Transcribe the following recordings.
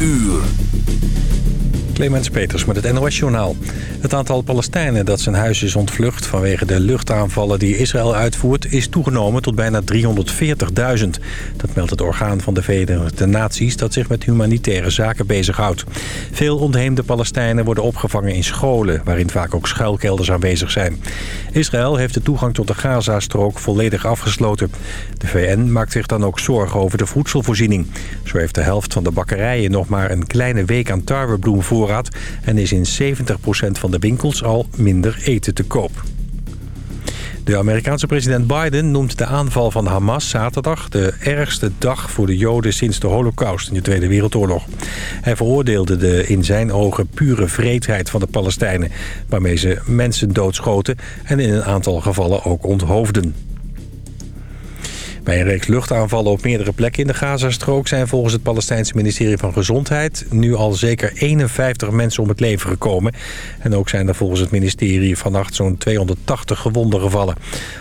uur. Clemens Peters met het NOS Journaal. Het aantal Palestijnen dat zijn huis is ontvlucht vanwege de luchtaanvallen die Israël uitvoert... is toegenomen tot bijna 340.000. Dat meldt het orgaan van de Verenigde Naties dat zich met humanitaire zaken bezighoudt. Veel ontheemde Palestijnen worden opgevangen in scholen... waarin vaak ook schuilkelders aanwezig zijn. Israël heeft de toegang tot de Gazastrook volledig afgesloten. De VN maakt zich dan ook zorgen over de voedselvoorziening. Zo heeft de helft van de bakkerijen nog maar een kleine week aan tarwebloem voor en is in 70% van de winkels al minder eten te koop. De Amerikaanse president Biden noemt de aanval van Hamas zaterdag... de ergste dag voor de Joden sinds de holocaust in de Tweede Wereldoorlog. Hij veroordeelde de in zijn ogen pure vreedheid van de Palestijnen... waarmee ze mensen doodschoten en in een aantal gevallen ook onthoofden. Bij een reeks luchtaanvallen op meerdere plekken in de Gazastrook... zijn volgens het Palestijnse ministerie van Gezondheid... nu al zeker 51 mensen om het leven gekomen. En ook zijn er volgens het ministerie vannacht zo'n 280 gewonden gevallen.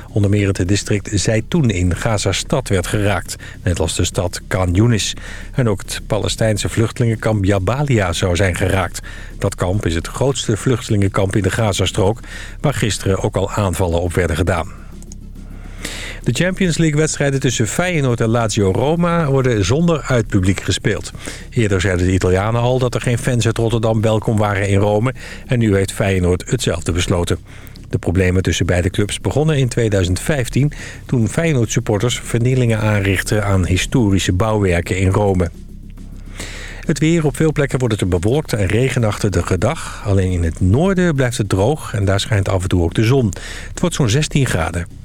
Onder meer het district Zaytun in Gazastad werd geraakt. Net als de stad Khan Yunis. En ook het Palestijnse vluchtelingenkamp Jabalia zou zijn geraakt. Dat kamp is het grootste vluchtelingenkamp in de Gazastrook... waar gisteren ook al aanvallen op werden gedaan. De Champions League-wedstrijden tussen Feyenoord en Lazio Roma worden zonder uitpubliek gespeeld. Eerder zeiden de Italianen al dat er geen fans uit Rotterdam welkom waren in Rome. En nu heeft Feyenoord hetzelfde besloten. De problemen tussen beide clubs begonnen in 2015... toen Feyenoord-supporters vernielingen aanrichten aan historische bouwwerken in Rome. Het weer op veel plekken wordt het bewolkt en regenachtige dag. Alleen in het noorden blijft het droog en daar schijnt af en toe ook de zon. Het wordt zo'n 16 graden.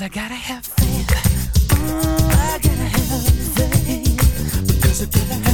Cause I gotta have faith. I gotta have faith. Because I gotta have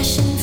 passion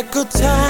A good time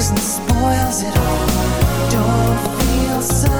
losing spoils it all. Don't feel sorry.